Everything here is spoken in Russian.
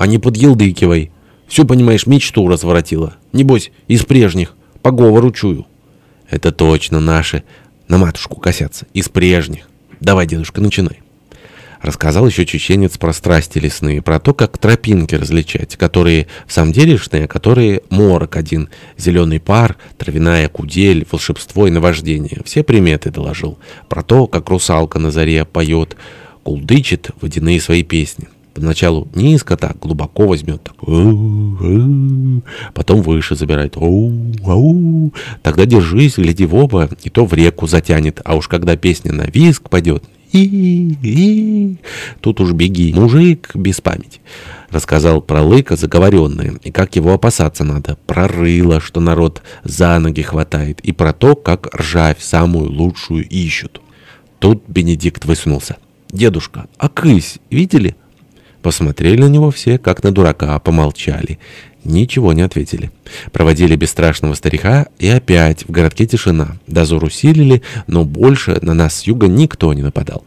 а не подъелдыкивай. Все, понимаешь, мечту разворотила. Небось, из прежних. По говору чую. Это точно наши. На матушку косятся. Из прежних. Давай, дедушка, начинай. Рассказал еще чеченец про страсти лесные, про то, как тропинки различать, которые в самом делешные, а которые морок один, зеленый пар, травяная кудель, волшебство и наваждение. Все приметы доложил. Про то, как русалка на заре поет, кулдычит водяные свои песни. Поначалу низко так, глубоко возьмет, так, потом выше забирает. Тогда держись, гляди в оба, и то в реку затянет. А уж когда песня на виск пойдет, и, и, тут уж беги, мужик без памяти. Рассказал про лыка заговоренное, и как его опасаться надо, про рыло, что народ за ноги хватает, и про то, как ржавь самую лучшую ищут. Тут Бенедикт высунулся. «Дедушка, а кысь видели?» Посмотрели на него все, как на дурака, помолчали. Ничего не ответили. Проводили бесстрашного старика, и опять в городке тишина. Дозор усилили, но больше на нас с юга никто не нападал.